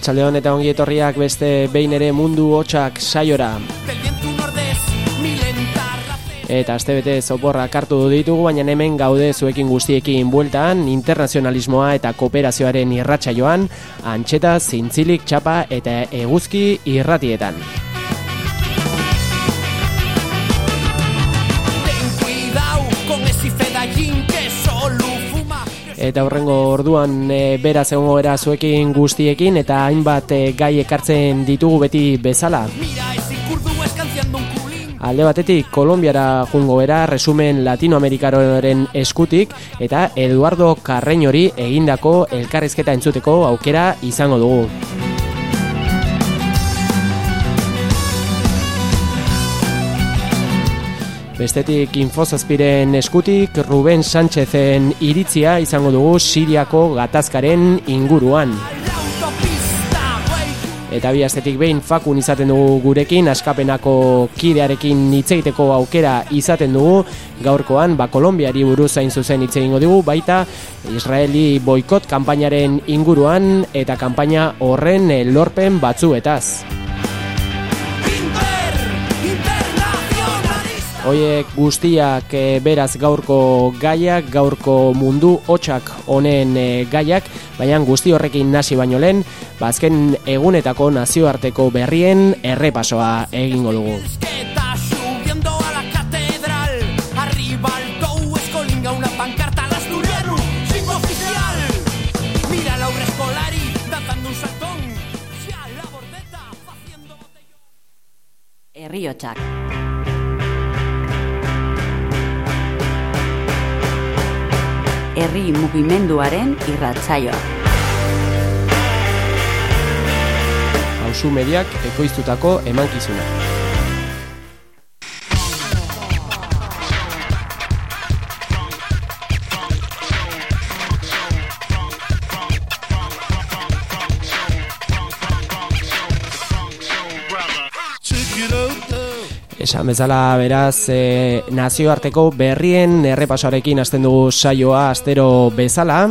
Arratxaldeon eta ongi etorriak beste behin ere mundu hotxak saiora. Eta azte bete zoporra kartu ditugu, baina hemen gaude zuekin guztiekin bueltan, internazionalismoa eta kooperazioaren irratxa joan, antxeta, zintzilik, txapa eta eguzki irratietan. Eta horrengo orduan e, beraz egongo era zuekin guztiekin eta hainbat e, gai ekartzen ditugu beti bezala. Alde batetik Kolombiara jungo era resumen latinoamerikaroren eskutik eta Eduardo Carreñori egindako elkarrizketa entzuteko aukera izango dugu. Bestetik infozazpiren eskutik Ruben Sánchezen iritzia izango dugu Siriako gatazkaren inguruan. Eta bi astetik behin fakun izaten dugu gurekin, askapenako kidearekin hitzeiteko aukera izaten dugu, gaurkoan, ba, Kolombiari buruz zain zuzen hitz egingo dugu, baita Israeli boikot kanpainaren inguruan eta kanpaina horren lorpen batzuetaz. Oiek guztiak e, beraz gaurko gaiak, gaurko mundu hotxak honen e, gaiak, baina guzti horrekin nasi baino lehen, bazken ba, egunetako nazioarteko berrien errepasoa egingo dugu. Herriotsak. Herri mugimenduaren irratzaioa. Hauzu mediak ekoiztutako emankizuna. Esan bezala beraz e, nazioarteko berrien errepasoarekin hasten dugu saioa astero bezala.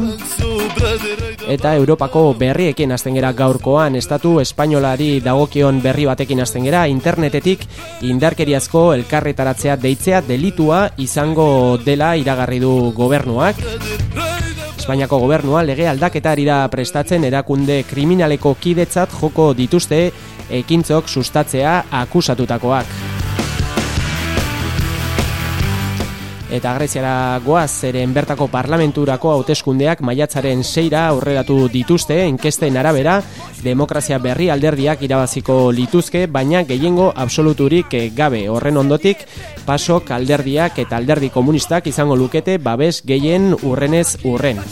Eta Europako berriekin hasten gera gaurkoan. Estatu espainolari dagokion berri batekin hasten gera internetetik indarkeriazko elkarretaratzea deitzea delitua izango dela iragarri du gobernuak. Espainiako gobernua lege aldaketari da prestatzen erakunde kriminaleko kidetzat joko dituzte ekintzok sustatzea akusatutakoak. Eta Greziara goaz zeren bertako parlamenturako hauteskundeak maiatzaren seira aurreratu dituzte enkesten arabera demokrazia berri alderdiak irabaziko lituzke baina gehiengo absoluturik gabe horren ondotik pasok alderdiak eta alderdi komunistak izango lukete babes gehien urrenez urren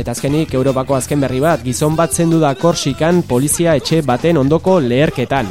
Eta azkenik Europako azken berri bat gizon bat zendu da Korsikan polizia etxe baten ondoko leherketan.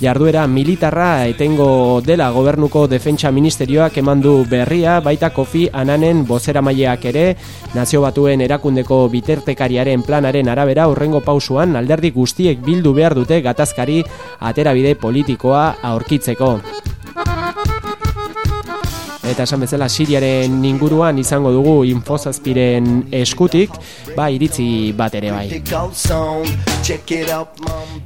jarduera militarra etengo dela gobernuko defentsa ministerioak eman du berria, baita Kofi Ananen bozera maileak ere, nazio batuen erakundeko bitertekariaren planaren arabera urrengo pausuan alderdi guztiek bildu behar dute gatazkari aterabide politikoa aurkitzeko. Eta esan bezala Siriaren inguruan izango dugu infozazpiren eskutik, ba iritzi bat ere bai.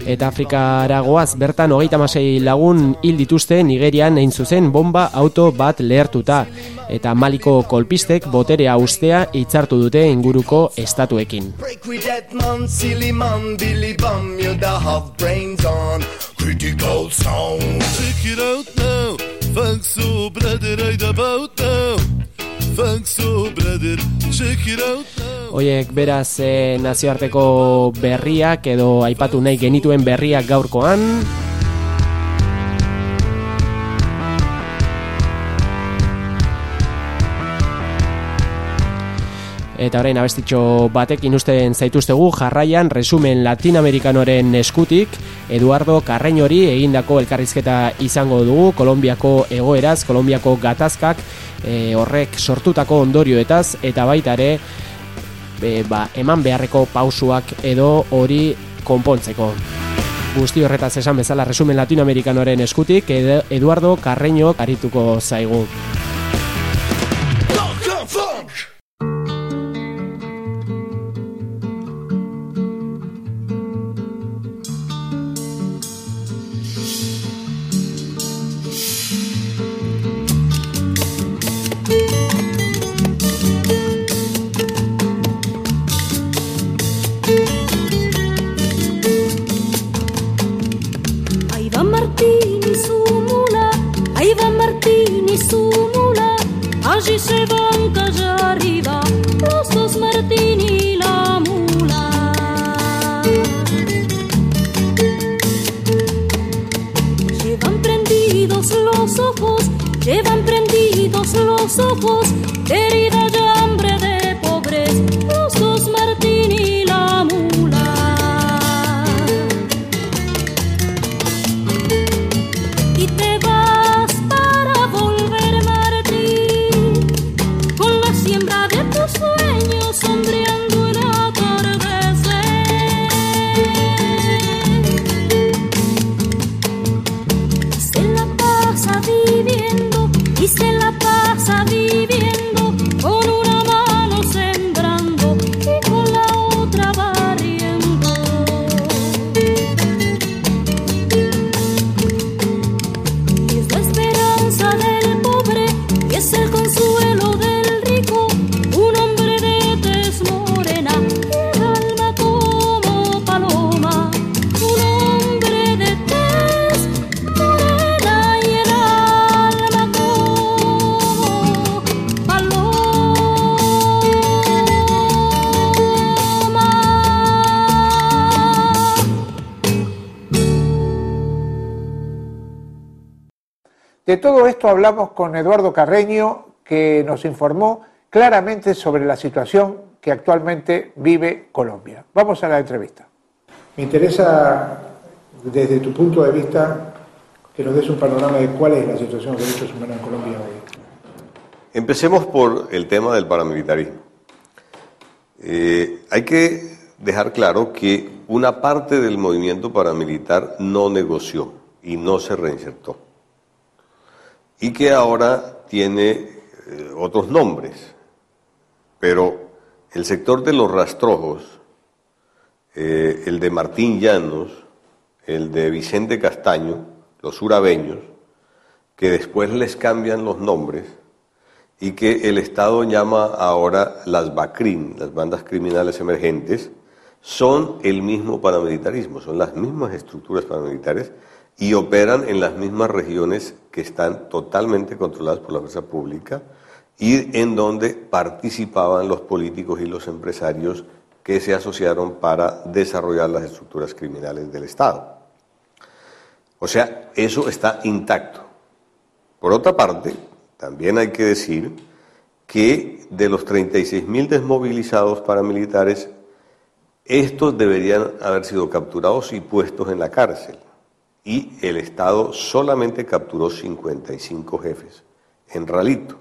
Eta Afrikara goaz bertan hogeita masei lagun hil dituzte Nigerian egin zuzen bomba auto bat lehertuta. Eta maliko kolpistek boterea ustea hitzartu dute inguruko estatuekin. Critical sound Check it out now Funk so brother I about now Funk so brother Check it out Oiek beraz eh, nazioarteko berriak edo aipatu nahi genituen berriak gaurkoan Eta orain abestitxo batekin usten zaituztegu jarraian resumen latinamerikanoren eskutik Eduardo Carreñori egindako elkarrizketa izango dugu Kolombiako egoeraz, Kolombiako gatazkak e, horrek sortutako ondorioetaz eta baita ere e, ba, eman beharreko pausuak edo hori konpontzeko. Guzti horretaz esan bezala resumen latinoamerikanoren eskutik Eduardo Carreño karituko zaigu. Allí se van calle arriba los dos Martín y la mula. Llevan prendidos los ojos, llevan prendidos los ojos, querida. Esto hablamos con Eduardo Carreño, que nos informó claramente sobre la situación que actualmente vive Colombia. Vamos a la entrevista. Me interesa, desde tu punto de vista, que nos des un panorama de cuál es la situación de derechos humanos en Colombia hoy. Empecemos por el tema del paramilitarismo. Eh, hay que dejar claro que una parte del movimiento paramilitar no negoció y no se reinsertó y que ahora tiene eh, otros nombres. Pero el sector de los rastrojos, eh, el de Martín Llanos, el de Vicente Castaño, los urabeños, que después les cambian los nombres y que el Estado llama ahora las BACRIM, las bandas criminales emergentes, son el mismo paramilitarismo, son las mismas estructuras paramilitares y operan en las mismas regiones que están totalmente controladas por la fuerza pública y en donde participaban los políticos y los empresarios que se asociaron para desarrollar las estructuras criminales del Estado. O sea, eso está intacto. Por otra parte, también hay que decir que de los 36.000 desmovilizados paramilitares, estos deberían haber sido capturados y puestos en la cárcel. Y el Estado solamente capturó 55 jefes en Ralito,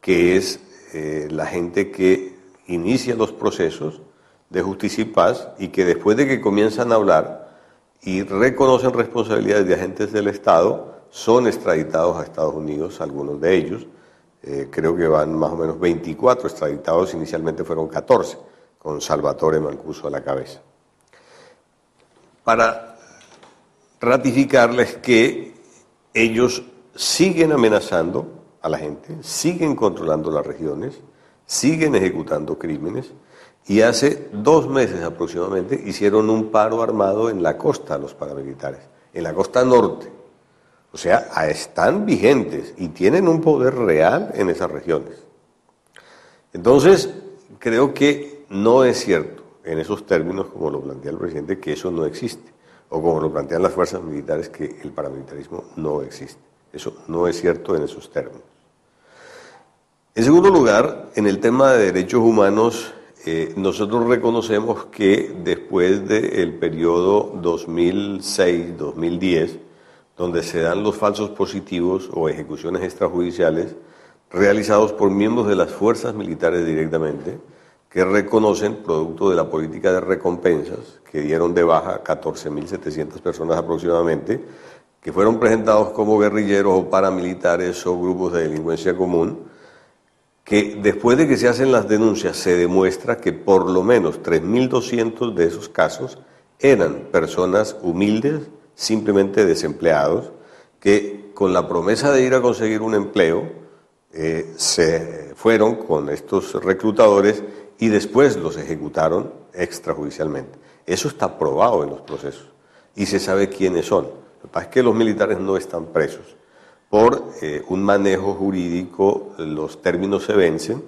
que es eh, la gente que inicia los procesos de justicia y paz y que después de que comienzan a hablar y reconocen responsabilidades de agentes del Estado, son extraditados a Estados Unidos, algunos de ellos. Eh, creo que van más o menos 24 extraditados, inicialmente fueron 14, con Salvatore Mancuso a la cabeza. Para ratificarles que ellos siguen amenazando a la gente, siguen controlando las regiones, siguen ejecutando crímenes y hace dos meses aproximadamente hicieron un paro armado en la costa los paramilitares, en la costa norte. O sea, están vigentes y tienen un poder real en esas regiones. Entonces, creo que no es cierto en esos términos como lo plantea el presidente que eso no existe, o como lo plantean las fuerzas militares que el paramilitarismo no existe. Eso no es cierto en esos términos. En segundo lugar, en el tema de derechos humanos, eh, nosotros reconocemos que después del periodo 2006-2010, donde se dan los falsos positivos o ejecuciones extrajudiciales realizados por miembros de las fuerzas militares directamente, que reconocen, producto de la política de recompensas, que dieron de baja 14.700 personas aproximadamente, que fueron presentados como guerrilleros o paramilitares o grupos de delincuencia común, que después de que se hacen las denuncias se demuestra que por lo menos 3.200 de esos casos eran personas humildes, simplemente desempleados, que con la promesa de ir a conseguir un empleo eh, se fueron con estos reclutadores y después los ejecutaron extrajudicialmente. Eso está probado en los procesos y se sabe quiénes son. Lo que pasa es que los militares no están presos. Por eh, un manejo jurídico, los términos se vencen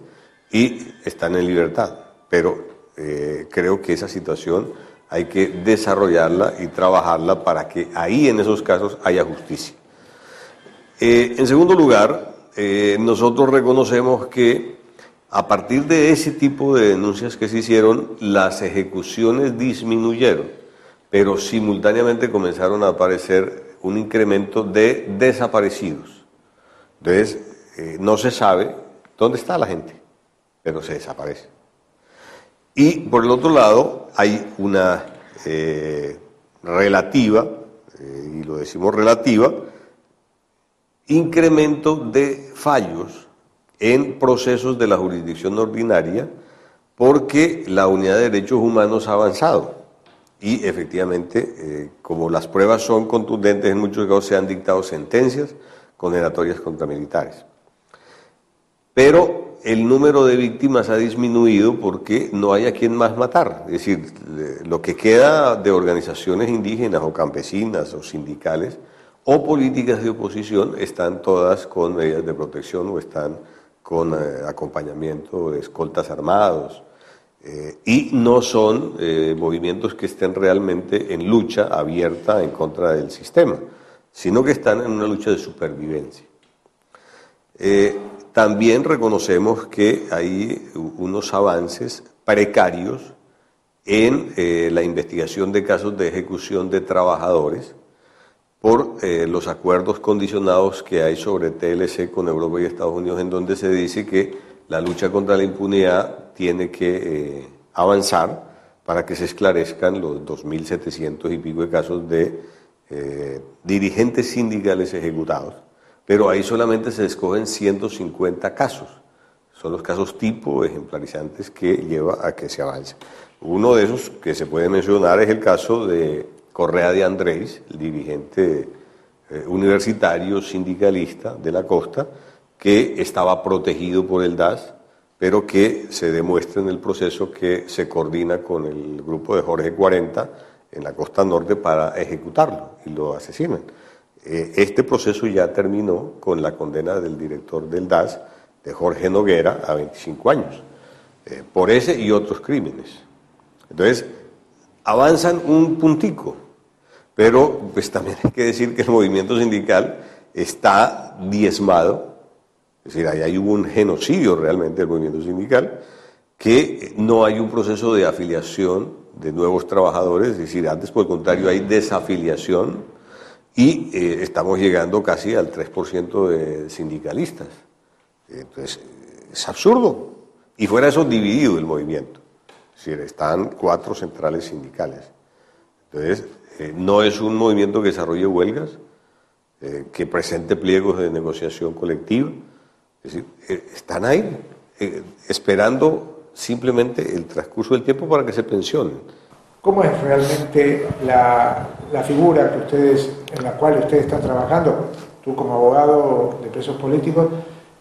y están en libertad. Pero eh, creo que esa situación hay que desarrollarla y trabajarla para que ahí en esos casos haya justicia. Eh, en segundo lugar, eh, nosotros reconocemos que a partir de ese tipo de denuncias que se hicieron, las ejecuciones disminuyeron, pero simultáneamente comenzaron a aparecer un incremento de desaparecidos. Entonces, eh, no se sabe dónde está la gente, pero se desaparece. Y por el otro lado, hay una eh, relativa, eh, y lo decimos relativa, incremento de fallos en procesos de la jurisdicción ordinaria porque la unidad de derechos humanos ha avanzado. Y efectivamente, eh, como las pruebas son contundentes, en muchos casos se han dictado sentencias condenatorias contra militares. Pero el número de víctimas ha disminuido porque no hay a quien más matar. Es decir, lo que queda de organizaciones indígenas o campesinas o sindicales o políticas de oposición están todas con medidas de protección o están con eh, acompañamiento de escoltas armados. Eh, y no son eh, movimientos que estén realmente en lucha abierta en contra del sistema, sino que están en una lucha de supervivencia. También reconocemos que hay unos avances precarios en la investigación de casos de ejecución de trabajadores por eh, los acuerdos condicionados que hay sobre TLC con Europa y Estados Unidos, en donde se dice que la lucha contra la impunidad tiene que eh, avanzar para que se esclarezcan los 2.700 y pico de casos de dirigentes sindicales ejecutados pero ahí solamente se escogen 150 casos. Son los casos tipo ejemplarizantes que lleva a que se avance. Uno de esos que se puede mencionar es el caso de Correa de Andrés, el dirigente eh, universitario sindicalista de la costa, que estaba protegido por el DAS, pero que se demuestra en el proceso que se coordina con el grupo de Jorge 40 en la costa norte para ejecutarlo y lo asesinan. Eh, este proceso ya terminó con la condena del director del DAS, de Jorge Noguera, a 25 años, eh, por ese y otros crímenes. Entonces, avanzan un puntico, pero pues también hay que decir que el movimiento sindical está diezmado Es decir, ahí hay un genocidio realmente del movimiento sindical, que no hay un proceso de afiliación de nuevos trabajadores, es decir, antes por el contrario hay desafiliación y eh, estamos llegando casi al 3% de sindicalistas. Entonces, es absurdo. Y fuera eso dividido el movimiento. Es decir, están cuatro centrales sindicales. Entonces, eh, no es un movimiento que desarrolle huelgas, eh, que presente pliegos de negociación colectiva. Es decir, eh, están ahí esperando simplemente el transcurso del tiempo para que se pensionen. ¿Cómo es realmente la, la, figura que ustedes, en la cual ustedes están trabajando, tú como abogado de presos políticos,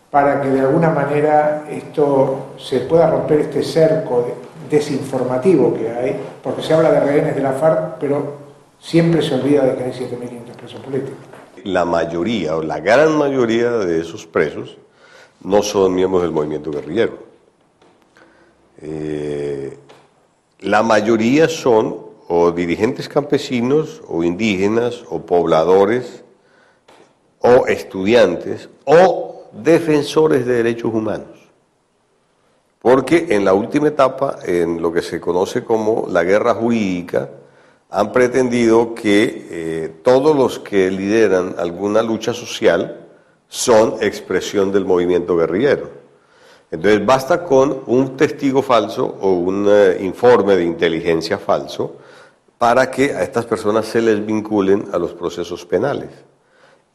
para que de alguna manera esto se pueda romper este cerco desinformativo que hay, porque se habla de rehenes de la FARC, pero siempre se olvida de que hay 7.500 presos políticos. La mayoría o la gran mayoría de esos presos no son miembros del movimiento guerrillero. Eh, la mayoría son o dirigentes campesinos o indígenas o pobladores o estudiantes o defensores de derechos humanos. Porque en la última etapa, en lo que se conoce como la guerra jurídica, han pretendido que eh, todos los que lideran alguna lucha social son expresión del movimiento guerrillero. Entonces basta con un testigo falso o un eh, informe de inteligencia falso para que a estas personas se les vinculen a los procesos penales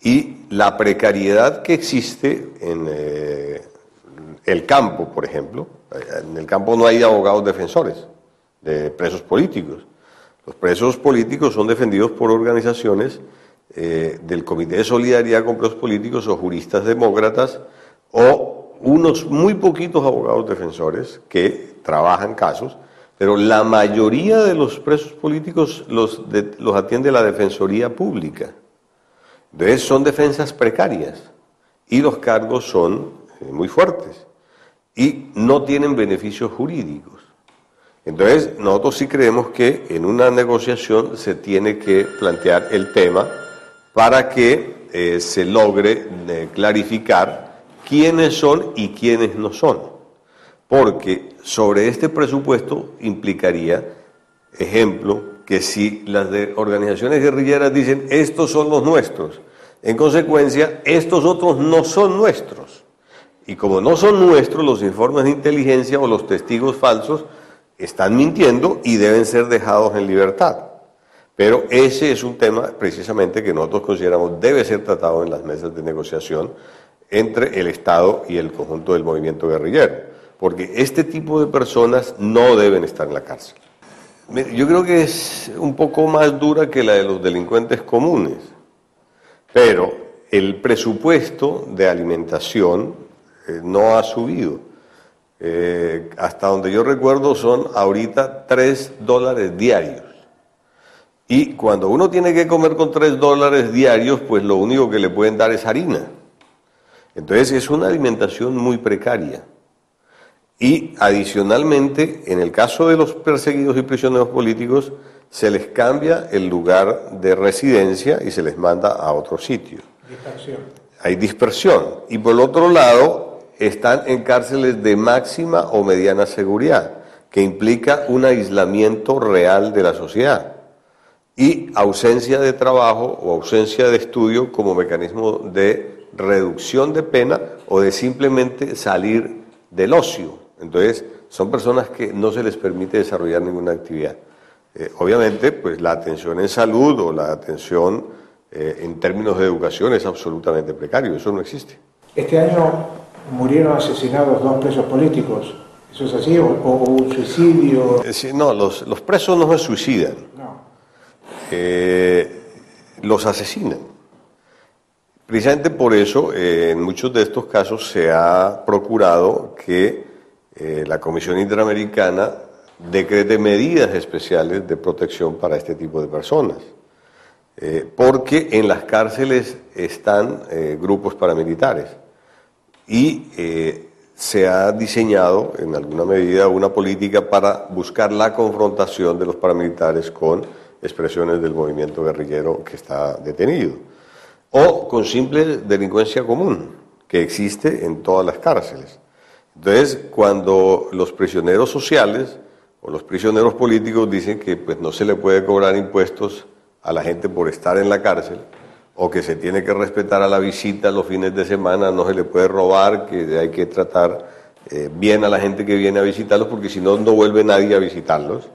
y la precariedad que existe en eh, el campo, por ejemplo. En el campo no hay abogados defensores de presos políticos. Los presos políticos son defendidos por organizaciones eh, del Comité de Solidaridad con Presos Políticos o juristas demócratas o unos muy poquitos abogados defensores que trabajan casos, pero la mayoría de los presos políticos los, atiende la Defensoría Pública. Entonces son defensas precarias y los cargos son eh, muy fuertes y no tienen beneficios jurídicos. Entonces nosotros sí creemos que en una negociación se tiene que plantear el tema para que eh, se logre eh, clarificar quiénes son y quiénes no son. Porque sobre este presupuesto implicaría, ejemplo, que si las organizaciones guerrilleras dicen estos son los nuestros, en consecuencia estos otros no son nuestros. Y como no son nuestros, los informes de inteligencia o los testigos falsos están mintiendo y deben ser dejados en libertad. Pero ese es un tema precisamente que nosotros consideramos debe ser tratado en las mesas de negociación entre el Estado y el conjunto del movimiento guerrillero, porque este tipo de personas no deben estar en la cárcel. Yo creo que es un poco más dura que la de los delincuentes comunes, pero el presupuesto de alimentación eh, no ha subido. Eh, hasta donde yo recuerdo son ahorita 3 dólares diarios. Y cuando uno tiene que comer con 3 dólares diarios, pues lo único que le pueden dar es harina. Entonces es una alimentación muy precaria. Y adicionalmente, en el caso de los perseguidos y prisioneros políticos, se les cambia el lugar de residencia y se les manda a otro sitio. Dispersión. Hay dispersión. Y por el otro lado, están en cárceles de máxima o mediana seguridad, que implica un aislamiento real de la sociedad y ausencia de trabajo o ausencia de estudio como mecanismo de reducción de pena o de simplemente salir del ocio. Entonces, son personas que no se les permite desarrollar ninguna actividad. Eh, obviamente, pues la atención en salud o la atención eh, en términos de educación es absolutamente precario, eso no existe. Este año murieron asesinados dos presos políticos, ¿eso es así? ¿O, un suicidio? Eh, no, los, los, presos no se suicidan, no. los asesinan. Precisamente por eso, en muchos de estos casos se ha procurado que eh, la Comisión Interamericana decrete medidas especiales de protección para este tipo de personas. Eh, porque en las cárceles están eh, grupos paramilitares y se ha diseñado en alguna medida una política para buscar la confrontación de los paramilitares con expresiones del movimiento guerrillero que está detenido o con simple delincuencia común que existe en todas las cárceles. Entonces, cuando los prisioneros sociales o los prisioneros políticos dicen que pues, no se le puede cobrar impuestos a la gente por estar en la cárcel, o que se tiene que respetar a la visita los fines de semana, no se le puede robar, que hay que tratar eh, bien a la gente que viene a visitarlos, porque si no, no vuelve nadie a visitarlos.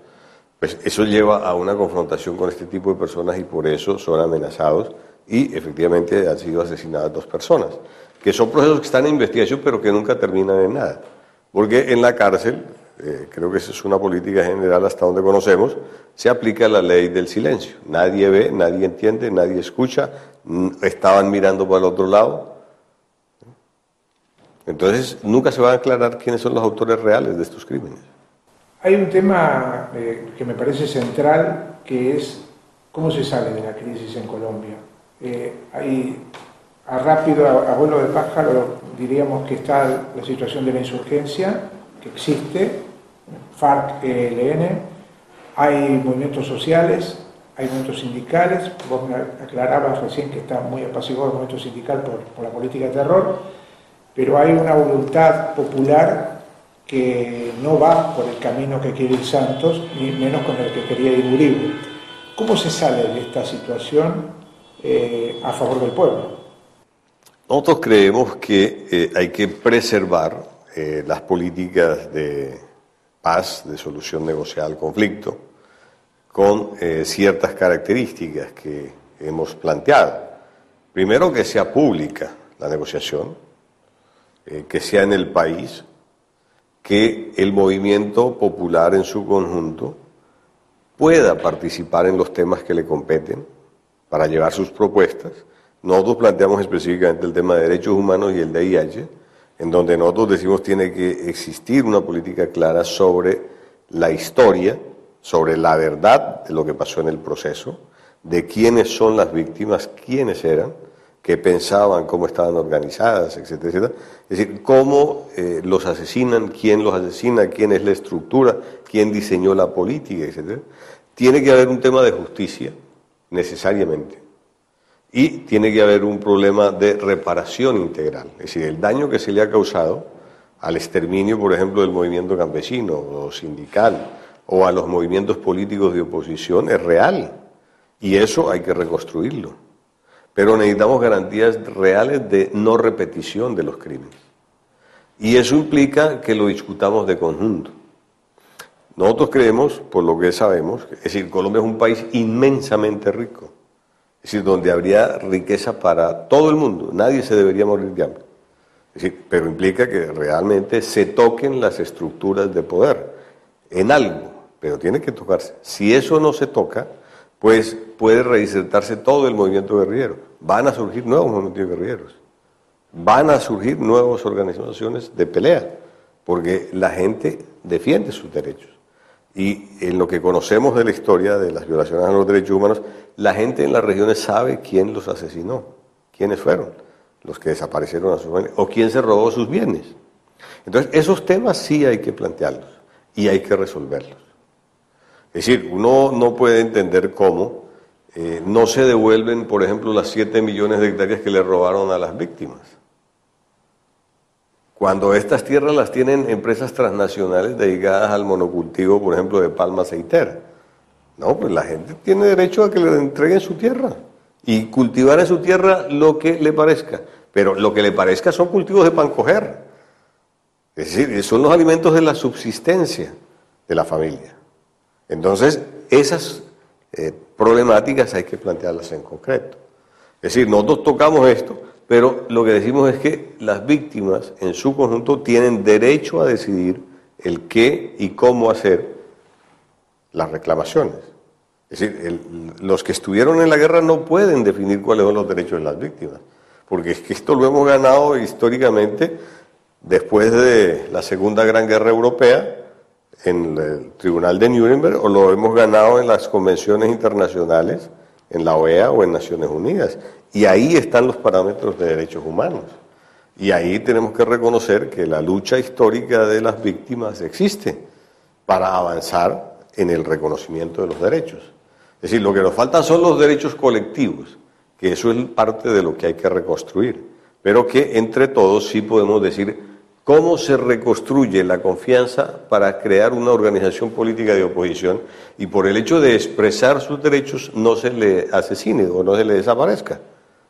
Pues eso lleva a una confrontación con este tipo de personas y por eso son amenazados y efectivamente han sido asesinadas dos personas, que son procesos que están en investigación pero que nunca terminan en nada. Porque en la cárcel, eh, creo que esa es una política general hasta donde conocemos, se aplica la ley del silencio. Nadie ve, nadie entiende, nadie escucha, estaban mirando para el otro lado. Entonces, nunca se va a aclarar quiénes son los autores reales de estos crímenes. Hay un tema eh, que me parece central, que es cómo se sale de la crisis en Colombia. Eh, hay, a rápido, a, vuelo de pájaro, diríamos que está la situación de la insurgencia, que existe, FARC-ELN, hay movimientos sociales, hay movimientos sindicales, vos me aclarabas recién que está muy apaciguado el movimiento sindical por, la política de terror, pero hay una voluntad popular que no va por el camino que quiere Santos, ni menos con el que quería ir Uribe. ¿Cómo se sale de esta situación eh, a favor del pueblo? Nosotros creemos que eh, hay que preservar eh, las políticas de paz, de solución negociada al conflicto, con ciertas características que hemos planteado. Primero, que sea pública la negociación, que sea en el país, que el movimiento popular en su conjunto pueda participar en los temas que le competen para llevar sus propuestas. Nosotros planteamos específicamente el tema de derechos humanos y el de IH, en donde nosotros decimos tiene que existir una política clara sobre la historia, sobre la verdad de lo que pasó en el proceso, de quiénes son las víctimas, quiénes eran, qué pensaban, cómo estaban organizadas, etcétera, etcétera. Es decir, cómo eh, los asesinan, quién los asesina, quién es la estructura, quién diseñó la política, etcétera. Tiene que haber un tema de justicia, necesariamente. Y tiene que haber un problema de reparación integral. Es decir, el daño que se le ha causado al exterminio, por ejemplo, del movimiento campesino o sindical o a los movimientos políticos de oposición es real. Y eso hay que reconstruirlo pero necesitamos garantías reales de no repetición de los crímenes. Y eso implica que lo discutamos de conjunto. Nosotros creemos, por lo que sabemos, es decir, Colombia es un país inmensamente rico, es decir, donde habría riqueza para todo el mundo, nadie se debería morir de hambre. Es decir, pero implica que realmente se toquen las estructuras de poder en algo, pero tiene que tocarse. Si eso no se toca, pues puede reinsertarse todo el movimiento guerrillero. Van a surgir nuevos movimientos guerrilleros, van a surgir nuevas organizaciones de pelea, porque la gente defiende sus derechos. Y en lo que conocemos de la historia de las violaciones a los derechos humanos, la gente en las regiones sabe quién los asesinó, quiénes fueron los que desaparecieron a sus bienes o quién se robó sus bienes. Entonces, esos temas sí hay que plantearlos y hay que resolverlos. Es decir, uno no puede entender cómo eh, no se devuelven, por ejemplo, las 7 millones de hectáreas que le robaron a las víctimas. Cuando estas tierras las tienen empresas transnacionales dedicadas al monocultivo, por ejemplo, de palma aceitera. No, pues la gente tiene derecho a que le entreguen su tierra y cultivar en su tierra lo que le parezca. Pero lo que le parezca son cultivos de pan coger. Es decir, son los alimentos de la subsistencia de la familia. Entonces, esas eh, problemáticas hay que plantearlas en concreto. Es decir, nosotros tocamos esto, pero lo que decimos es que las víctimas en su conjunto tienen derecho a decidir el qué y cómo hacer las reclamaciones. Es decir, los que estuvieron en la guerra no pueden definir cuáles son los derechos de las víctimas, porque es que esto lo hemos ganado históricamente después de la Segunda Gran Guerra Europea, en el Tribunal de Nuremberg o lo hemos ganado en las convenciones internacionales, en la OEA o en Naciones Unidas. Y ahí están los parámetros de derechos humanos. Y ahí tenemos que reconocer que la lucha histórica de las víctimas existe para avanzar en el reconocimiento de los derechos. Es decir, lo que nos faltan son los derechos colectivos, que eso es parte de lo que hay que reconstruir. pero que entre todos sí podemos decir cómo se reconstruye la confianza para crear una organización política de oposición y por el hecho de expresar sus derechos no se le asesine o no se le desaparezca.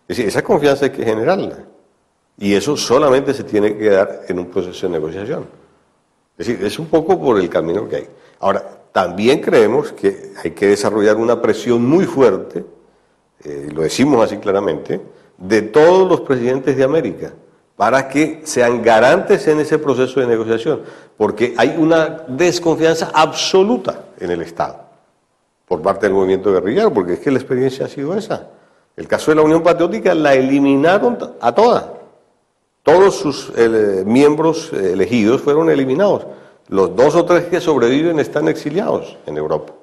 Es decir, esa confianza hay que generarla. Y eso solamente se tiene que dar en un proceso de negociación. Es decir, es un poco por el camino que hay. Ahora, también creemos que hay que desarrollar una presión muy fuerte, eh, lo decimos así claramente, de todos los presidentes de América para que sean garantes en ese proceso de negociación, porque hay una desconfianza absoluta en el Estado por parte del movimiento guerrillero, porque es que la experiencia ha sido esa. El caso de la Unión Patriótica la eliminaron a toda. Todos sus eh, miembros elegidos fueron eliminados. Los dos o tres que sobreviven están exiliados en Europa.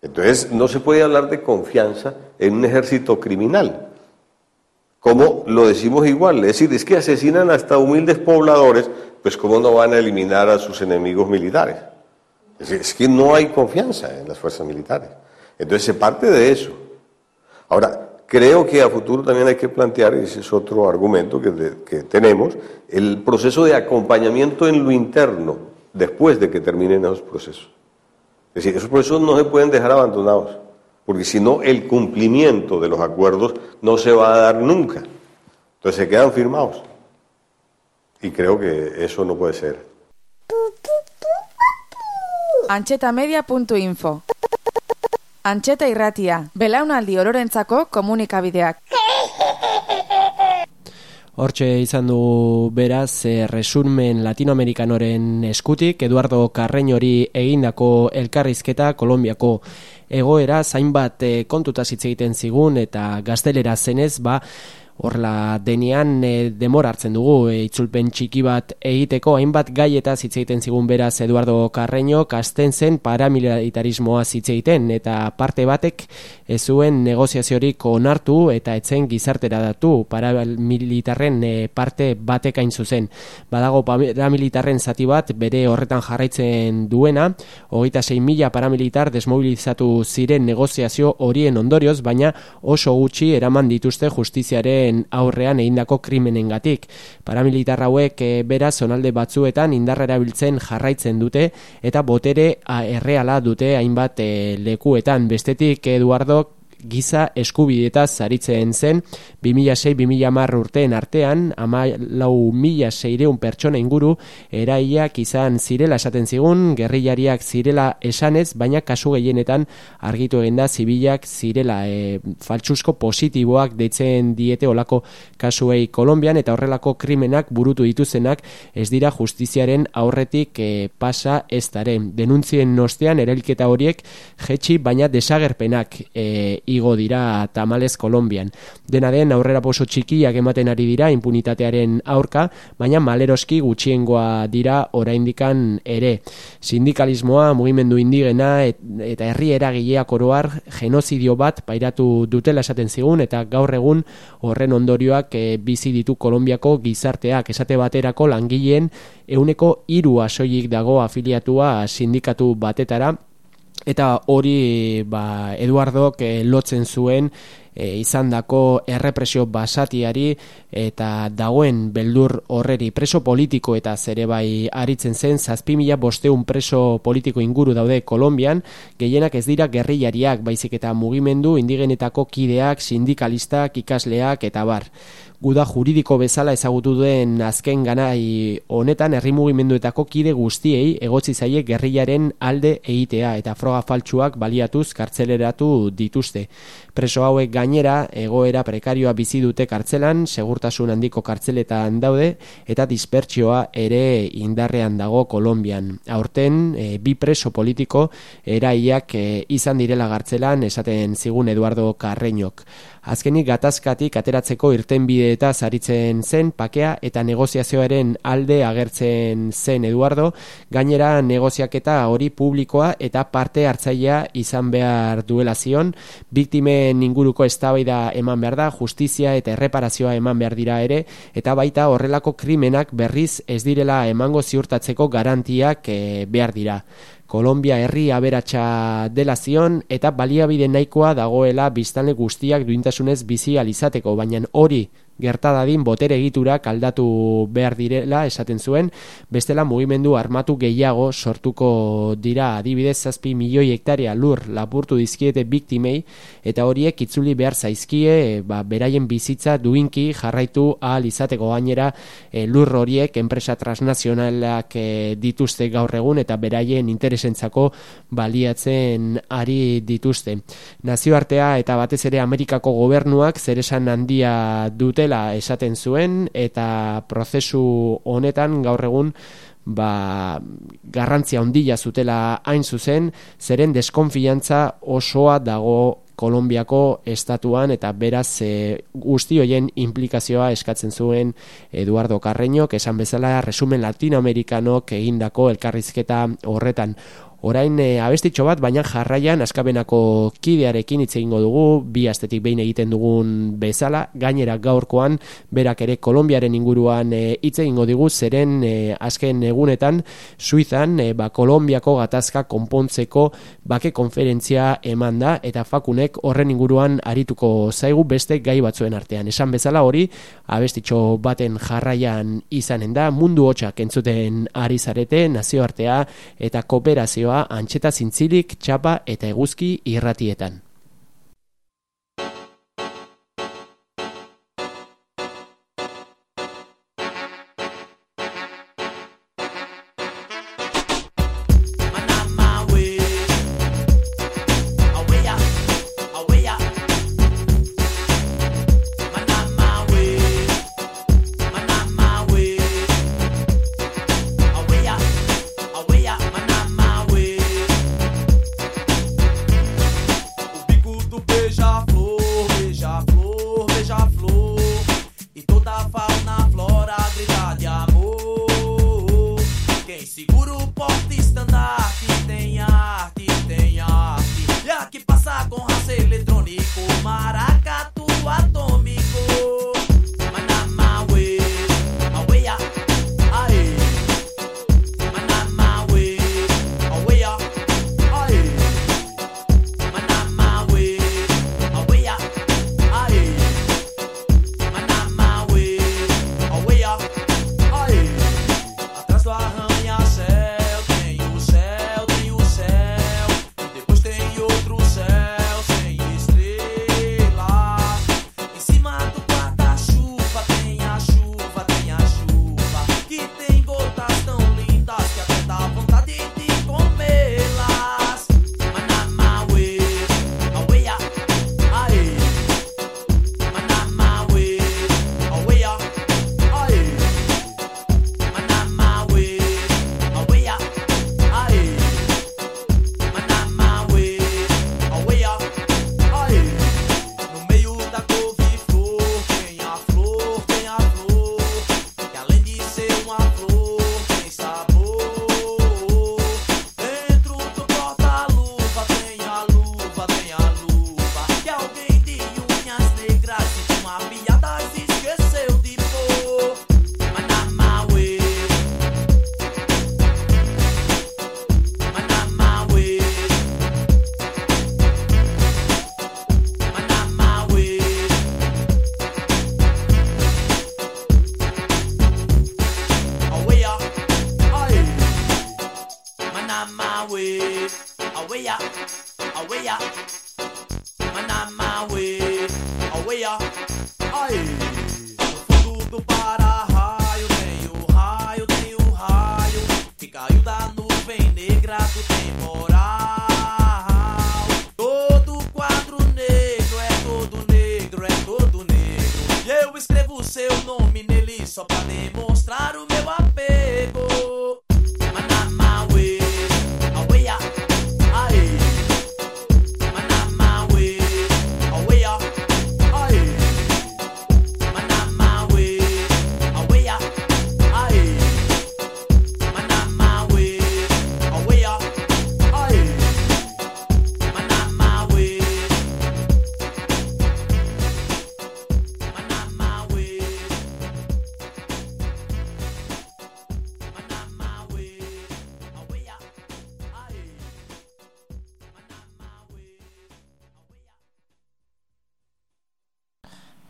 Entonces no se puede hablar de confianza en un ejército criminal. Como lo decimos igual, es decir, es que asesinan hasta humildes pobladores, pues cómo no van a eliminar a sus enemigos militares. Es, decir, es que no hay confianza en las fuerzas militares. Entonces se parte de eso. Ahora, creo que a futuro también hay que plantear, ese es otro argumento que, que tenemos, el proceso de acompañamiento en lo interno después de que terminen esos procesos. Es decir, esos procesos no se pueden dejar abandonados porque si no el cumplimiento de los acuerdos no se va a dar nunca. Entonces se quedan firmados. Y creo que eso no puede ser. Antxetamedia.info Antxeta irratia, belaunaldi ororentzako komunikabideak. Hortxe izan du beraz e, resurmen latinoamerikanoren eskutik, Eduardo Carreñori egindako elkarrizketa Kolombiako egoera zainbat e, kontuta hitz egiten zigun eta gaztelera zenez ba Horla denean e, demora hartzen dugu e, itzulpen txiki bat egiteko. Hainbat gaietaz hitz egiten zigun beraz Eduardo Carreño kasten zen paramilitarismoa hitz egiten eta parte batek ez zuen negoziaziorik onartu eta etzen gizartera paramilitarren e, parte batek hain zuzen. Badago paramilitarren zati bat bere horretan jarraitzen duena, hogeita sei mila paramilitar desmobilizatu ziren negoziazio horien ondorioz, baina oso gutxi eraman dituzte justiziare aurrean egindako krimenengatik. Paramilitar hauek e, beraz zonalde batzuetan indarra erabiltzen jarraitzen dute eta botere erreala dute hainbat e, lekuetan. Bestetik Eduardo giza eskubidetaz zaritzen zen. 2006-2010 urteen artean ama lau mila seireun pertsona inguru eraiak izan zirela esaten zigun. Gerrilariak zirela esanez baina kasu gehienetan argitu da zibilak zirela e, faltsuzko positiboak deitzen diete olako kasuei Kolombian eta horrelako krimenak burutu dituzenak ez dira justiziaren aurretik e, pasa ez dare denuntzien nostean erailketa horiek jetxi baina desagerpenak e, igo dira tamales Kolombian. Dena den aurrera poso txikiak ematen ari dira impunitatearen aurka, baina maleroski gutxiengoa dira oraindikan ere. Sindikalismoa, mugimendu indigena eta herri eragileak oroar genozidio bat pairatu dutela esaten zigun eta gaur egun horren ondorioak e, bizi ditu Kolombiako gizarteak esate baterako langileen euneko hiru asoilik dago afiliatua sindikatu batetara eta hori ba, Eduardok e, lotzen zuen e, izandako errepresio basatiari eta dagoen beldur horreri. Preso politiko eta zere bai aritzen zen zazpi mila bosteun preso politiko inguru daude Kolombian, gehienak ez dira gerrilariak baizik eta mugimendu indigenetako kideak, sindikalistak, ikasleak eta bar guda juridiko bezala ezagutu duen azken ganai honetan herri mugimenduetako kide guztiei egotzi zaie gerrilaren alde egitea eta froga faltsuak baliatuz kartzeleratu dituzte. Preso hauek gainera egoera prekarioa bizi dute kartzelan, segurtasun handiko kartzeletan daude eta dispertsioa ere indarrean dago Kolombian. Aurten e, bi preso politiko eraiak e, izan direla gartzelan esaten zigun Eduardo Carreñok. Azkenik gatazkatik ateratzeko irtenbide eta zaritzen zen pakea eta negoziazioaren alde agertzen zen Eduardo, gainera negoziaketa hori publikoa eta parte hartzailea izan behar duela zion, biktimen inguruko eztabaida eman behar da, justizia eta erreparazioa eman behar dira ere, eta baita horrelako krimenak berriz ez direla emango ziurtatzeko garantiak eh, behar dira. Kolombia herri aberatsa dela zion eta baliabide nahikoa dagoela biztanle guztiak duintasunez bizi alizateko, baina hori gertadadin botere egiturak aldatu behar direla esaten zuen, bestela mugimendu armatu gehiago sortuko dira. Adibidez zazpi milioi hektaria lur lapurtu dizkiete biktimei eta horiek itzuli behar zaizkie ba, beraien bizitza duinki jarraitu ahal izateko. Gainera e, lur horiek enpresa transnazionalak e, dituzte gaur egun eta beraien interesentzako baliatzen ari dituzte. Nazioartea eta batez ere Amerikako gobernuak zeresan handia dutela esaten zuen eta prozesu honetan gaur egun ba, garrantzia ondila zutela hain zuzen, zeren deskonfiantza osoa dago Kolombiako estatuan eta beraz e, guzti hoien implikazioa eskatzen zuen Eduardo Carreño, esan bezala resumen latinoamerikanok egindako elkarrizketa horretan. Orain e, abestitxo bat, baina jarraian askabenako kidearekin hitz egingo dugu, bi astetik behin egiten dugun bezala, gainera gaurkoan, berak ere Kolombiaren inguruan eh, hitz e, egingo digu, zeren e, azken egunetan, Suizan, e, ba, Kolombiako gatazka konpontzeko bake konferentzia eman da, eta fakunek horren inguruan arituko zaigu beste gai batzuen artean. Esan bezala hori, abestitxo baten jarraian izanen da, mundu hotxak entzuten ari zarete, nazioartea eta kooperazioa antxeta zintzilik, txapa eta eguzki irratietan.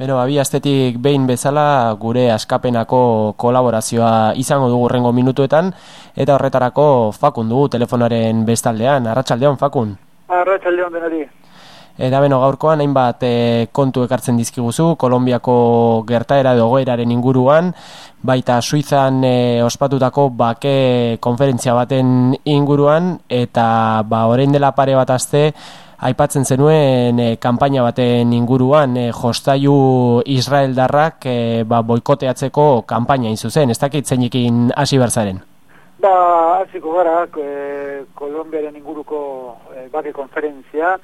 Beno, abi astetik behin bezala gure askapenako kolaborazioa izango dugu rengo minutuetan, eta horretarako fakun dugu telefonaren bestaldean. Arratxaldeon, fakun? Arratxaldeon denari. Eta beno, gaurkoan hainbat e, kontu ekartzen dizkiguzu, Kolombiako gertaera edo goeraren inguruan, baita Suizan e, ospatutako bake konferentzia baten inguruan, eta ba, orain dela pare bat aste, aipatzen zenuen e, kanpaina baten inguruan, e, jostaiu Israel darrak e, ba, boikoteatzeko kanpaina inzuzen, ez dakit zeinekin hasi berzaren? Ba, hasiko gara, e, Kolombiaren inguruko e, bake konferentzia,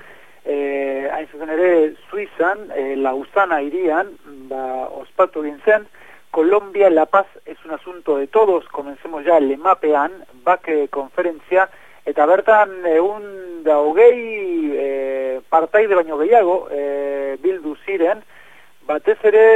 eh, hain zuzen ere Suizan, eh, Lausana irian, ba, ospatu gintzen, Colombia, La Paz es un asunto de todos, comencemos ya le mapean, bake konferentzia, eta bertan egun da hogei eh, partaide baino gehiago eh, bildu ziren, batez ere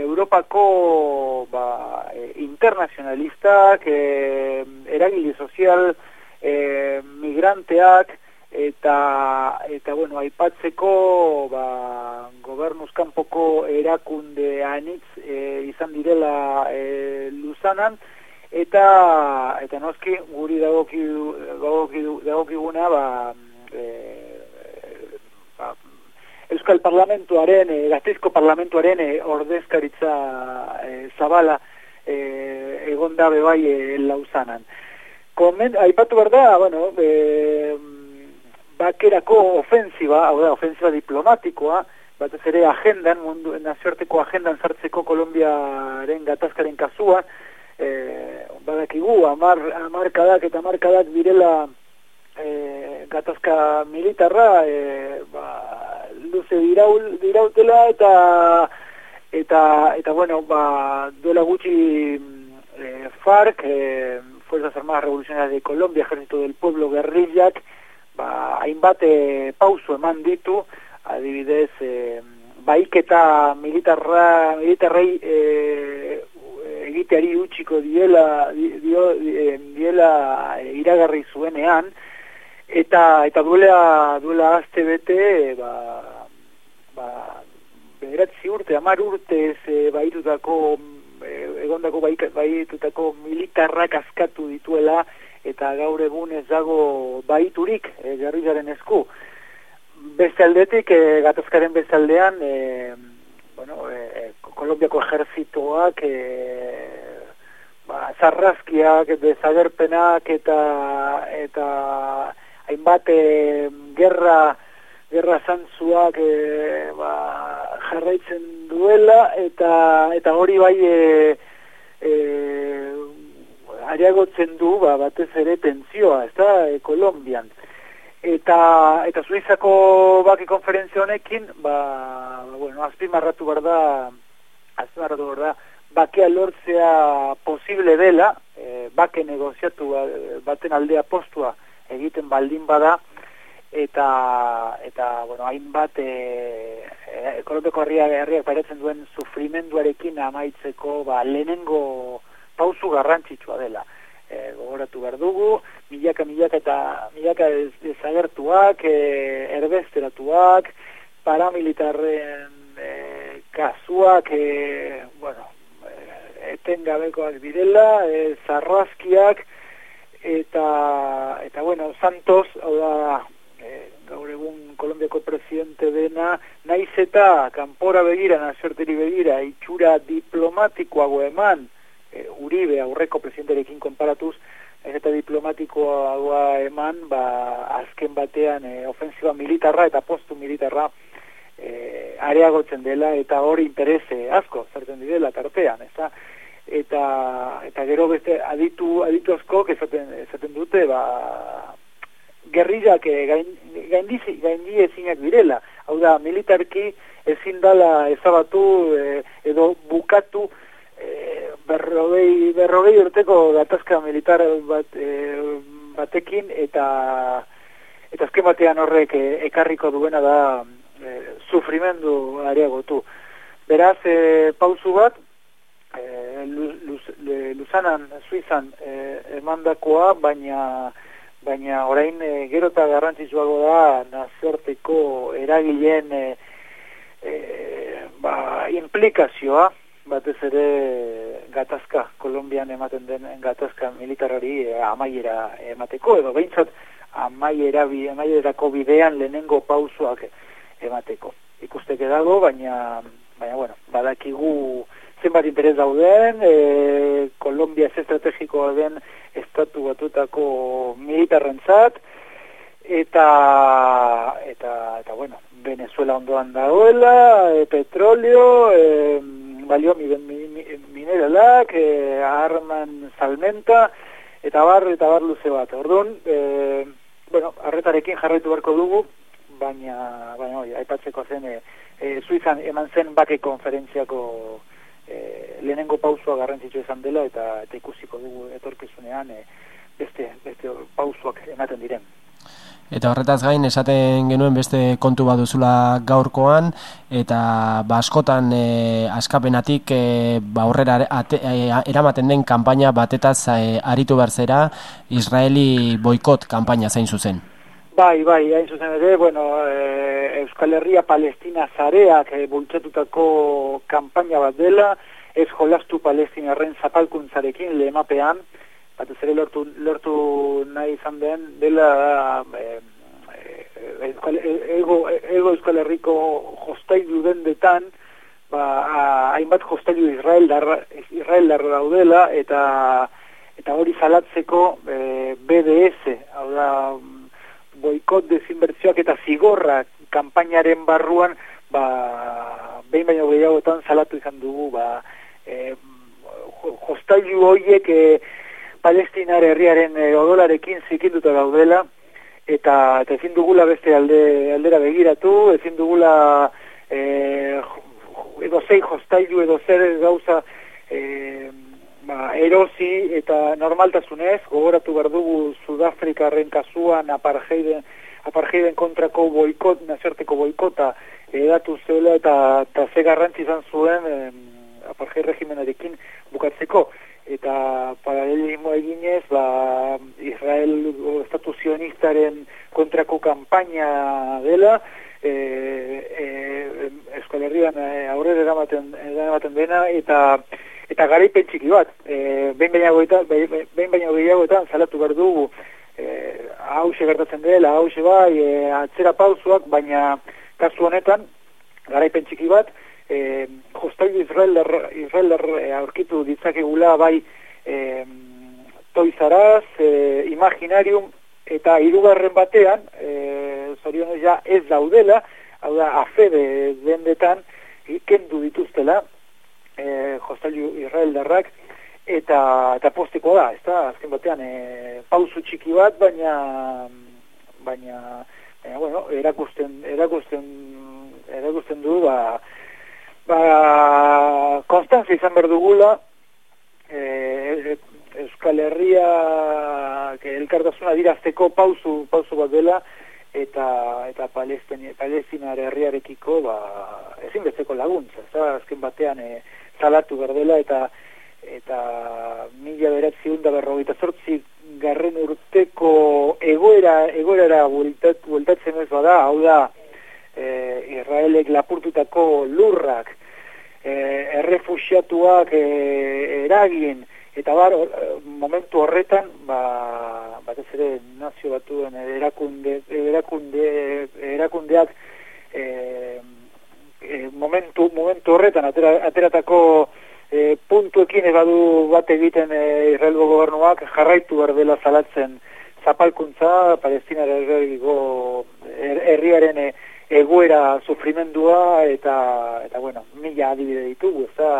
Europako ba, eh, internazionalistak, eh, eragile sozial, eh, migranteak, eta eta bueno aipatzeko ba gobernuz kanpoko erakunde anitz e, izan direla e, Luzanan eta eta noski guri dagoki dagoki dagokiguna ba, e, ba Euskal Parlamentuaren e, Gasteizko Parlamentuaren e, ordezkaritza e, zabala e, egonda bebai e, Lausanan Komen, aipatu berda, bueno, eh, bakerako ofensiba, hau da, ofensiba diplomatikoa, batez ere agendan, mundu, nazioarteko agendan sartzeko Kolombiaren gatazkaren kasua, e, badakigu, amar, amarkadak eta amarkadak direla e, gatazka militarra, e, ba, luze diraul, dirautela eta eta, eta bueno, ba, duela gutxi e, FARC, e, Fuerzas Armadas Revolucionarias de Colombia, Ejército del Pueblo, guerrillak, ba, hainbat pausu eman ditu, adibidez, e, baiketa militarra, militarrei e, egiteari utxiko diela, dio, diela iragarri zuenean, eta eta duela, duela azte bete, ba, ba, bederatzi urte, amar urte e, baitutako, e, egondako baitutako militarrak askatu dituela, eta gaur egun ez dago baiturik e, esku. Beste aldetik, e, gatazkaren beste aldean, e, bueno, e, Kolombiako ejerzitoak, e, ba, zarrazkiak, dezagerpenak eta eta hainbat e, gerra gerra zantzuak e, ba, jarraitzen duela eta eta hori bai e, e, areagotzen du ba, batez ere tentzioa, ez da, e, Kolombian. Eta, eta Suizako baki konferentzia honekin, ba, bueno, azpimarratu behar da, azpimarratu behar da, bakea lortzea posible dela, e, bake negoziatu ba, baten aldea postua egiten baldin bada, eta, eta bueno, hainbat, e, e, Kolombiako herriak, herriak paretzen duen sufrimenduarekin amaitzeko, ba, lehenengo, pauzu garrantzitsua dela. E, gogoratu behar dugu, milaka, milaka eta milaka dezagertuak, e, erbesteratuak, paramilitarren e, kasuak, e, bueno, etengabekoak direla, e, zarrazkiak, eta, eta bueno, Santos, hau da, e, gaur egun Kolombiako presidente dena, naiz eta kanpora begira, nazerteri begira, itxura diplomatikoago eman, e, Uribe aurreko presidenterekin konparatuz eta diplomatikoa eman ba, azken batean e, ofensiba militarra eta postu militarra e, areagotzen dela eta hori interese asko zerten direla tartean eta eta eta gero beste aditu aditu asko esaten esaten dute ba gerrillak gain gaindizi gaindi ezinak direla. Hau da militarki ezin dala ezabatu edo bukatu berrogei, berrogei urteko gatazka militar bat, e, batekin eta eta azken batean horrek e, ekarriko duena da e, sufrimendu areagotu. Beraz, e, pauzu bat, e, luz, Luzanan, Suizan e, emandakoa, baina baina orain e, gero eta garrantzitsuago da nazioarteko eragileen e, e, implikazioa, batez ere gatazka, Kolombian ematen den gatazka militarari e, amaiera emateko, edo behintzat amaiera, amaierako bidean lehenengo pausuak emateko. Ikusteke dago, baina, baina bueno, badakigu zenbat interes dauden, e, Kolombia ez estrategikoa den estatu batutako militarrentzat, eta, eta, eta bueno, Venezuela ondoan dagoela, e, petroleo, e, balio mi, mi, mineralak, e, arman salmenta, eta bar, eta bar luze bat. Orduan, e, bueno, arretarekin jarraitu beharko dugu, baina, baina, oi, aipatzeko zen, e, e, Suizan eman zen bake konferentziako e, lehenengo pausua garrantzitsu izan dela, eta, eta ikusiko dugu etorkizunean e, beste, beste pausuak ematen diren. Eta horretaz gain esaten genuen beste kontu baduzula gaurkoan eta baskotan ba, e, askapenatik e, ba aurrera e, eramaten den kanpaina batetaz e, aritu berzera Israeli boikot kanpaina zain zuzen. Bai, bai, hain zuzen ere, bueno, e, Euskal Herria Palestina zareak e, bultzatutako kanpaina bat dela, ez jolastu palestinarren zapalkuntzarekin lehemapean, batez ere lortu, lortu nahi izan den dela eh, eh, ego, ego euskal herriko jostailu den detan ba, hainbat jostailu Israel darra, Israel darra daudela eta eta hori zalatzeko eh, BDS hau da boikot desinbertzioak eta zigorra kanpainaren barruan ba, behin baino gehiagoetan salatu izan dugu ba, eh, jostailu horiek eh, palestinar herriaren e, odolarekin zikinduta gaudela, eta, eta ezin dugula beste alde, aldera begiratu, ezin dugula e, edo zei jostailu edo zer gauza e, ba, erosi eta normaltasunez, gogoratu behar dugu Sudafrikarren kasuan apartheiden, apartheiden kontrako boikot, nazerteko boikota edatu zela eta, eta ze garrantzi izan zuen e, apartheid regimenarekin bukatzeko eta paralelismo eginez ba, Israel estatu zionistaren kontrako kanpaina dela e, e, Euskal Herrian e, aurrera eramaten, eramaten dena eta eta garaipen txiki bat e, behin baina gehiagoetan salatu behar dugu e, hause gertatzen dela hause bai e, atzera pausuak baina kasu honetan garaipen txiki bat eh, jostailu Israeler, Israeler eh, aurkitu ditzakegula bai eh, toizaraz, eh, imaginarium, eta hirugarren batean, eh, zorionez ja ez daudela, hau da, afede dendetan, kendu dituztela, eh, jostailu Israeldarrak, eta, eta posteko da, ez da, azken batean, eh, pauzu txiki bat, baina, baina, baina, bueno, erakusten, erakusten, erakusten du, ba, ba, konstantzia izan berdugula, e, Euskal Herria elkartasuna dirazteko pauzu, pauzu bat dela, eta eta palestina herriarekiko ba, ezinbesteko laguntza, ez azken batean e, zalatu berdela, eta eta mila beratzi hunda berrogeita zortzi garren urteko egoera, egoera bueltatzen ez bada, hau da, e, Israelek lapurtutako lurrak, e, errefusiatuak e, eragin, eta bar, momentu horretan, ba, batez ere nazio batuen erakunde, erakunde, erakundeak e, e, momentu, momentu horretan atera, ateratako e, puntuekin ebadu bat egiten e, Israelgo gobernuak jarraitu berdela zalatzen zapalkuntza, palestina herriaren er, egoera sufrimendua eta eta bueno, mila adibide ditugu, ez da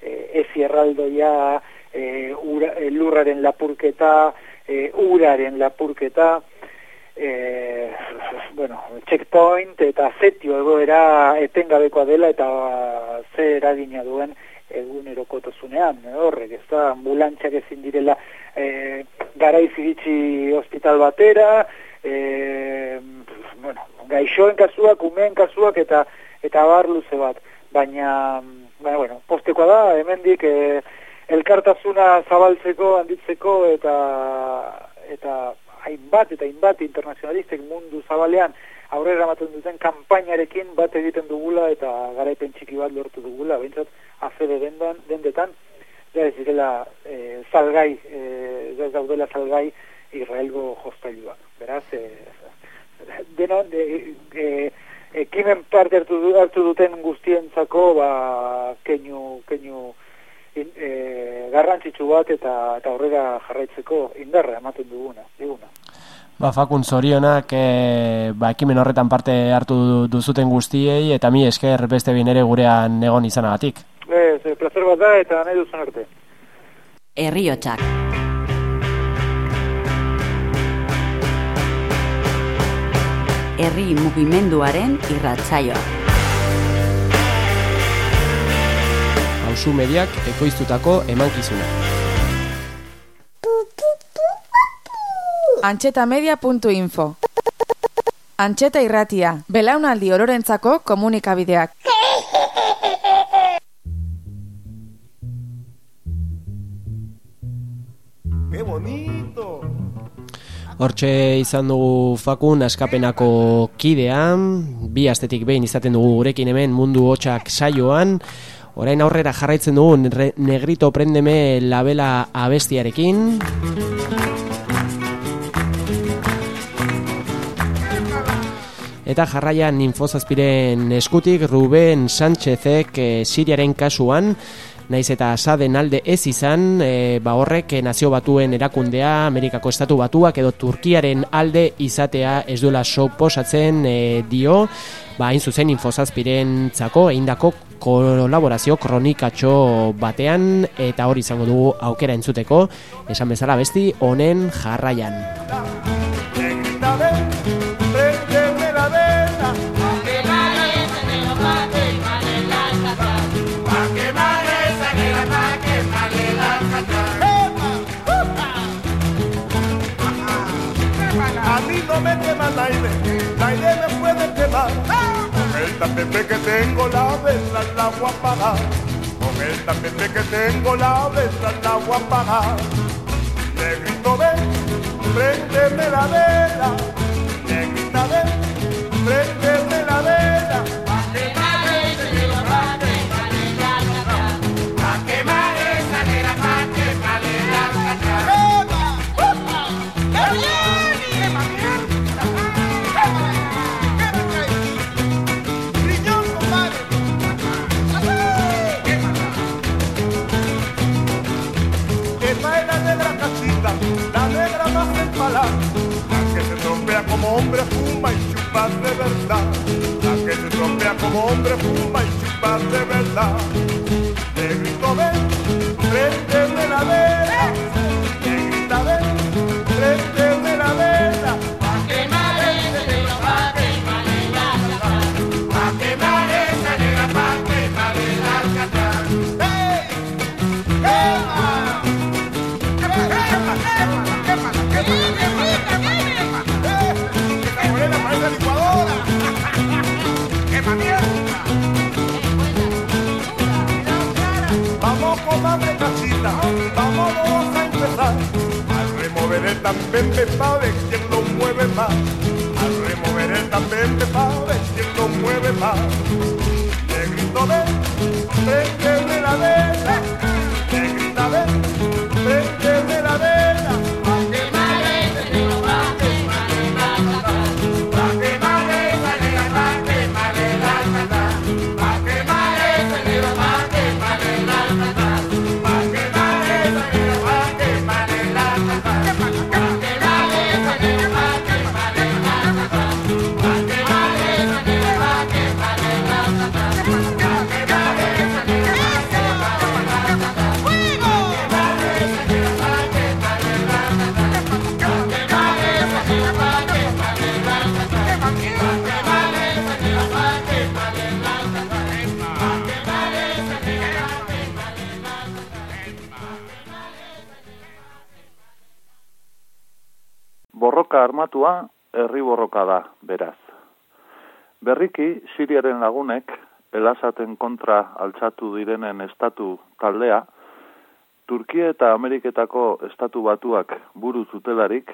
e, ez erraldoia e, ura, e, lurraren lapurketa, e, uraren lapurketa, e, bueno, checkpoint eta zetio egoera etengabekoa dela eta ze eragina duen egunerokotozunean, eh, horrek, ez da, ambulantziak ezin direla e, garaiz iritsi hospital batera, e, gaixoen kasuak, umeen kasuak eta eta bar luze bat. Baina, baina bueno, postekoa da, hemendik e, elkartasuna zabaltzeko, handitzeko eta eta hainbat eta hainbat internazionalistek mundu zabalean aurrera ematen duten kanpainarekin bat egiten dugula eta garaipen txiki bat lortu dugula, behintzat afede dendan, dendetan, ja ez direla e, salgai, e, ez daudela salgai Israelgo jostailuak. Beraz, e, dena, de, e, ekimen parte hartu, hartu duten guztientzako, ba, keinu, keinu, in, e, garrantzitsu bat eta, eta aurrera jarraitzeko indarra ematen duguna. Diguna. Ba, Fakun, zorionak e, ba, ekimen horretan parte hartu duzuten guztiei eta mi esker beste binere gurean egon izanagatik. Ez, e, placer bat da eta nahi duzun arte. Herriotsak. Herri mugimenduaren irratsaioa. Pausu mediak ekoiztutako emankizuna. Antxetamedia.info Antxeta irratia, belaunaldi ororentzako komunikabideak. ¡Qué bonito! Hortxe izan dugu fakun askapenako kidean, bi astetik behin izaten dugu gurekin hemen mundu hotxak saioan, Orain aurrera jarraitzen dugu negrito prendeme labela abestiarekin. Eta jarraian infozazpiren eskutik Ruben Sánchezek e, Siriaren kasuan naiz eta asaden alde ez izan, e, ba horrek nazio batuen erakundea, Amerikako estatu batuak edo Turkiaren alde izatea ez duela soposatzen e, dio, ba hain zuzen infozazpiren txako, eindako kolaborazio kronikatxo batean eta hori izango dugu aukera entzuteko. Esan bezala besti honen jarraian llama Laide, me puede quemar. Con el tapete que tengo la vela al agua para. Con el tapete que tengo la vela al agua para. Le grito ven, prendeme la vela. Le grita ven, prendeme fuma y chupa de verdad. La que se trompea como hombre fuma y chupa de verdad. Negrito ven, prende la vela. Vamos a empezar. Al remover el también me sabe quién lo mueve más. Al remover el también me sabe quién lo mueve más. Negrito de, de borroka armatua herri borroka da, beraz. Berriki, Siriaren lagunek, elasaten kontra altzatu direnen estatu taldea, Turkia eta Ameriketako estatu batuak buru zutelarik,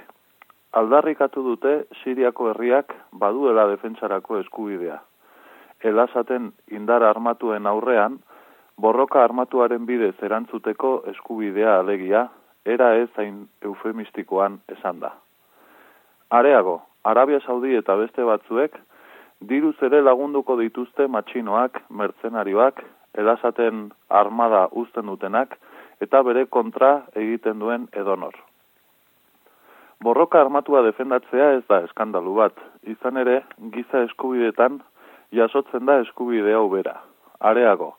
aldarrikatu dute Siriako herriak baduela defentsarako eskubidea. Elasaten indar armatuen aurrean, borroka armatuaren bidez erantzuteko eskubidea alegia, era ez zain eufemistikoan esan da. Areago, Arabia Saudi eta beste batzuek, diruz ere lagunduko dituzte matxinoak, mertzenarioak, elasaten armada uzten dutenak, eta bere kontra egiten duen edonor. Borroka armatua defendatzea ez da eskandalu bat, izan ere giza eskubidetan jasotzen da eskubide hau bera. Areago,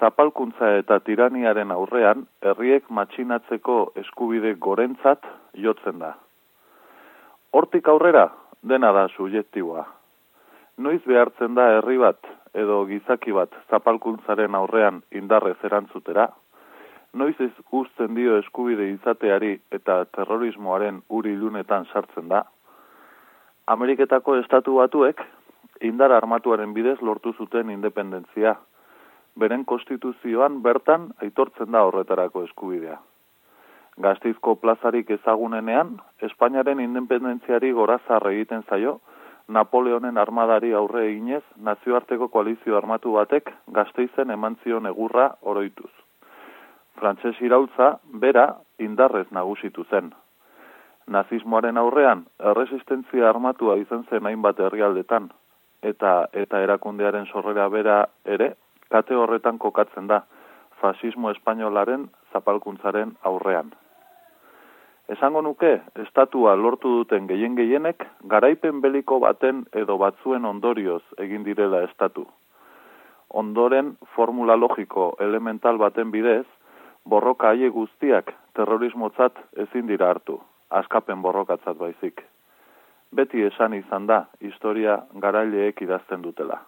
zapalkuntza eta tiraniaren aurrean herriek matxinatzeko eskubide gorentzat jotzen da. Hortik aurrera dena da subjektiboa. Noiz behartzen da herri bat edo gizaki bat zapalkuntzaren aurrean indarrez erantzutera, noiz ez guzten dio eskubide izateari eta terrorismoaren uri ilunetan sartzen da, Ameriketako estatu batuek indar armatuaren bidez lortu zuten independentzia. Beren konstituzioan bertan aitortzen da horretarako eskubidea. Gaztizko plazarik ezagunenean, Espainiaren independentziari gorazar egiten zaio, Napoleonen armadari aurre eginez, nazioarteko koalizio armatu batek gazteizen eman zion egurra oroituz frantses iraultza bera indarrez nagusitu zen. Nazismoaren aurrean erresistentzia armatua izan zen hainbat herrialdetan eta eta erakundearen sorrera bera ere kate horretan kokatzen da fasismo espainolaren zapalkuntzaren aurrean. Esango nuke, estatua lortu duten gehien gehienek, garaipen beliko baten edo batzuen ondorioz egin direla estatu. Ondoren, formula logiko elemental baten bidez, borroka haie guztiak terrorismotzat ezin dira hartu, askapen borrokatzat baizik. Beti esan izan da, historia garaileek idazten dutela.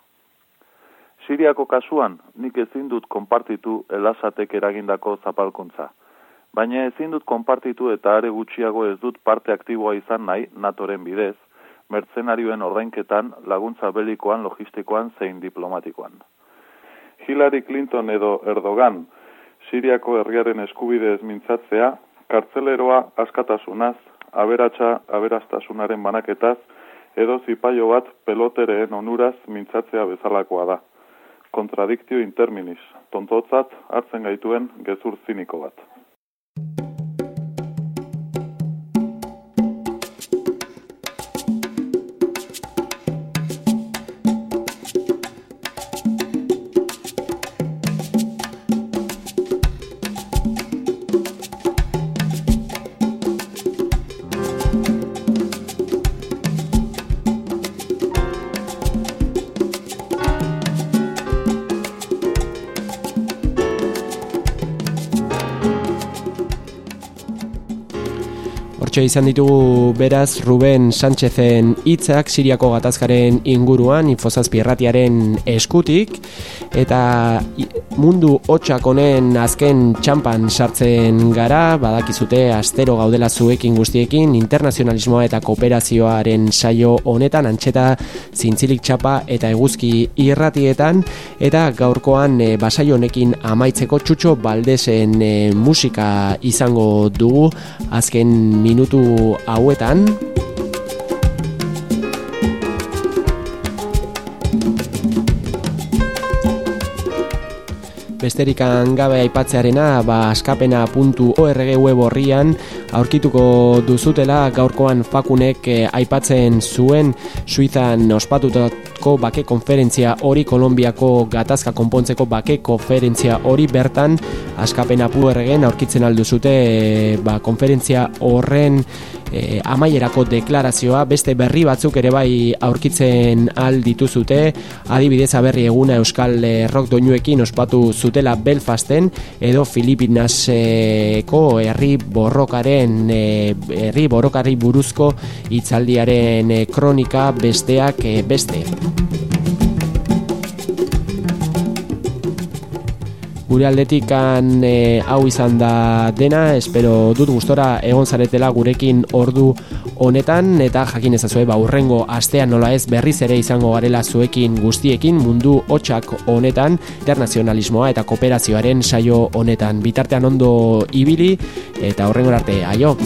Siriako kasuan, nik ezin dut konpartitu elasatek eragindako zapalkuntza. Baina ezin dut konpartitu eta are gutxiago ez dut parte aktiboa izan nahi, natoren bidez, mertzenarioen ordainketan laguntza belikoan, logistikoan zein diplomatikoan. Hillary Clinton edo Erdogan, Siriako herriaren eskubide ez mintzatzea, kartzeleroa askatasunaz, aberatsa aberastasunaren banaketaz, edo zipaio bat pelotereen onuraz mintzatzea bezalakoa da. Kontradiktio interminis, tontotzat hartzen gaituen gezur ziniko bat. you Hortxe izan ditugu beraz Ruben Sánchezen hitzak Siriako gatazkaren inguruan infozazpi erratiaren eskutik. Eta mundu hotxak honen azken txampan sartzen gara badakizute astero gaudela zuekin guztiekin internazionalismoa eta kooperazioaren saio honetan antxeta zintzilik txapa eta eguzki irratietan eta gaurkoan e, basaio honekin amaitzeko txutxo baldesen e, musika izango dugu azken minu minutu hauetan Besterikan gabe aipatzearena, ba, askapena.org web horrian aurkituko duzutela gaurkoan fakunek eh, aipatzen zuen Suizan ospatutako bake konferentzia hori Kolombiako gatazka konpontzeko bake konferentzia hori bertan askapena.orgen aurkitzen alduzute eh, ba, konferentzia horren e, amaierako deklarazioa beste berri batzuk ere bai aurkitzen al dituzute. Adibidez aberri eguna euskal e, rock doinuekin ospatu zutela Belfasten edo Filipinaseko herri borrokaren e, herri borrokari buruzko hitzaldiaren e, kronika besteak e, beste gure aldetikan e, hau izan da dena, espero dut gustora egon zaretela gurekin ordu honetan, eta jakin ezazue ba urrengo astean nola ez berriz ere izango garela zuekin guztiekin mundu hotxak honetan, internazionalismoa eta kooperazioaren saio honetan. Bitartean ondo ibili eta horrengo arte, aio!